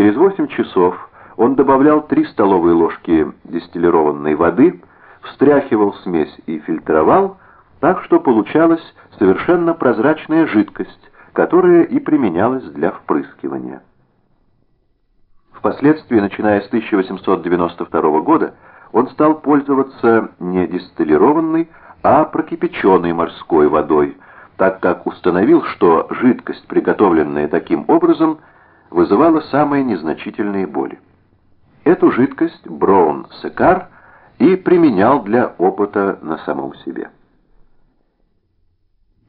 Через 8 часов он добавлял 3 столовые ложки дистиллированной воды, встряхивал смесь и фильтровал, так что получалась совершенно прозрачная жидкость, которая и применялась для впрыскивания. Впоследствии, начиная с 1892 года, он стал пользоваться не дистиллированной, а прокипяченной морской водой, так как установил, что жидкость, приготовленная таким образом, вызывала самые незначительные боли. Эту жидкость Браун Секар и применял для опыта на самом себе.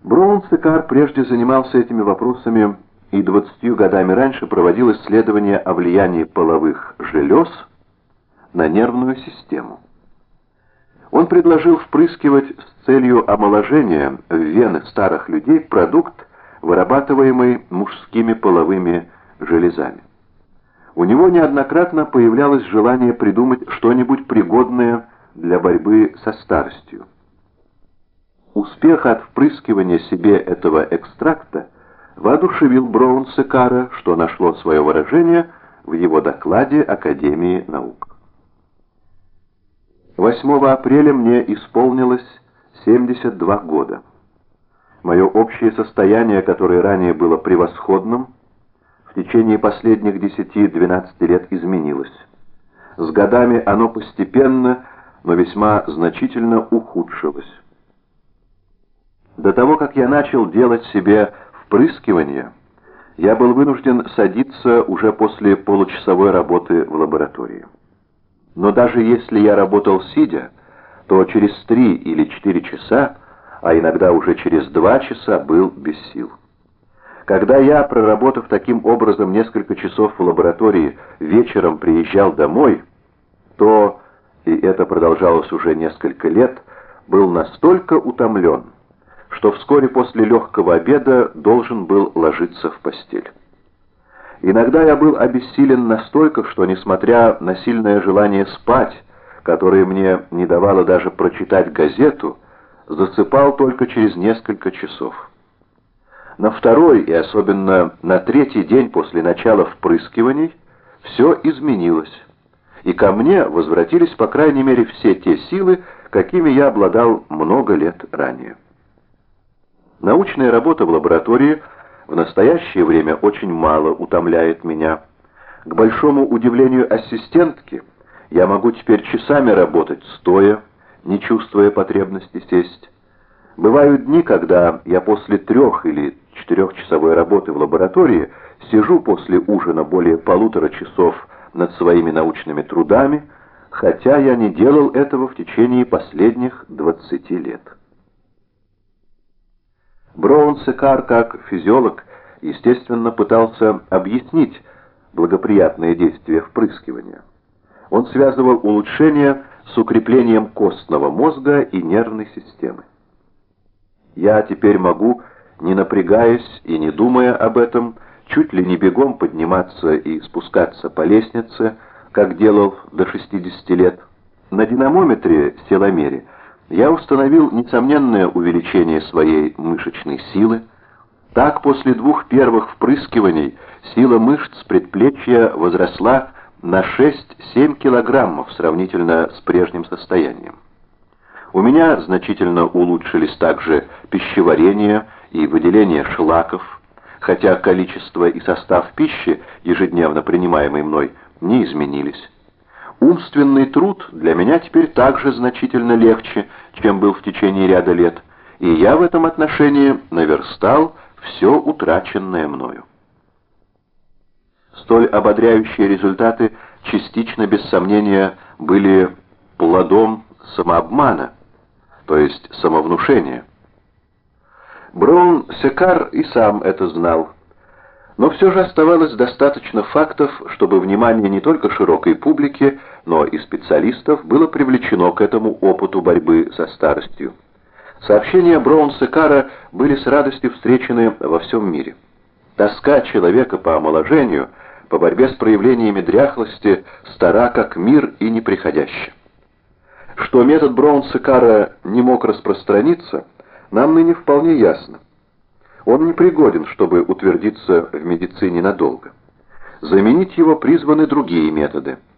Браун Секар прежде занимался этими вопросами и 20 годами раньше проводил исследования о влиянии половых желез на нервную систему. Он предложил впрыскивать с целью омоложения в вены старых людей продукт, вырабатываемый мужскими половыми железами. У него неоднократно появлялось желание придумать что-нибудь пригодное для борьбы со старостью. Успех от впрыскивания себе этого экстракта воодушевил Браун-Секара, что нашло свое выражение в его докладе Академии наук. 8 апреля мне исполнилось 72 года. Мое общее состояние, которое ранее было превосходным, в течение последних 10-12 лет изменилось. С годами оно постепенно, но весьма значительно ухудшилось. До того, как я начал делать себе впрыскивание, я был вынужден садиться уже после получасовой работы в лаборатории. Но даже если я работал сидя, то через три или четыре часа, а иногда уже через два часа был без сил. Когда я, проработав таким образом несколько часов в лаборатории, вечером приезжал домой, то, и это продолжалось уже несколько лет, был настолько утомлен, что вскоре после легкого обеда должен был ложиться в постель. Иногда я был обессилен настолько, что, несмотря на сильное желание спать, которое мне не давало даже прочитать газету, засыпал только через несколько часов. На второй и особенно на третий день после начала впрыскиваний все изменилось, и ко мне возвратились по крайней мере все те силы, какими я обладал много лет ранее. Научная работа в лаборатории в настоящее время очень мало утомляет меня. К большому удивлению ассистентки, я могу теперь часами работать стоя, не чувствуя потребности сесть. Бывают дни, когда я после трех или четырехчасовой работы в лаборатории сижу после ужина более полутора часов над своими научными трудами, хотя я не делал этого в течение последних 20 лет. Браун-Секар, как физиолог, естественно, пытался объяснить благоприятные действия впрыскивания. Он связывал улучшение с укреплением костного мозга и нервной системы. Я теперь могу, не напрягаясь и не думая об этом, чуть ли не бегом подниматься и спускаться по лестнице, как делал до 60 лет. На динамометре силомере я установил несомненное увеличение своей мышечной силы. Так, после двух первых впрыскиваний сила мышц предплечья возросла на 6-7 килограммов сравнительно с прежним состоянием. У меня значительно улучшились также пищеварение и выделение шлаков, хотя количество и состав пищи, ежедневно принимаемой мной, не изменились. Умственный труд для меня теперь также значительно легче, чем был в течение ряда лет, и я в этом отношении наверстал все утраченное мною. Столь ободряющие результаты частично, без сомнения, были плодом самообмана, то есть самовнушения. Браун Секар и сам это знал, но все же оставалось достаточно фактов, чтобы внимание не только широкой публики, но и специалистов было привлечено к этому опыту борьбы со старостью. Сообщения Браун-Секара были с радостью встречены во всем мире. Тоска человека по омоложению, по борьбе с проявлениями дряхлости, стара как мир и неприходящая. Что метод Браун-Секара не мог распространиться, нам ныне вполне ясно. Он непригоден, чтобы утвердиться в медицине надолго. Заменить его призваны другие методы –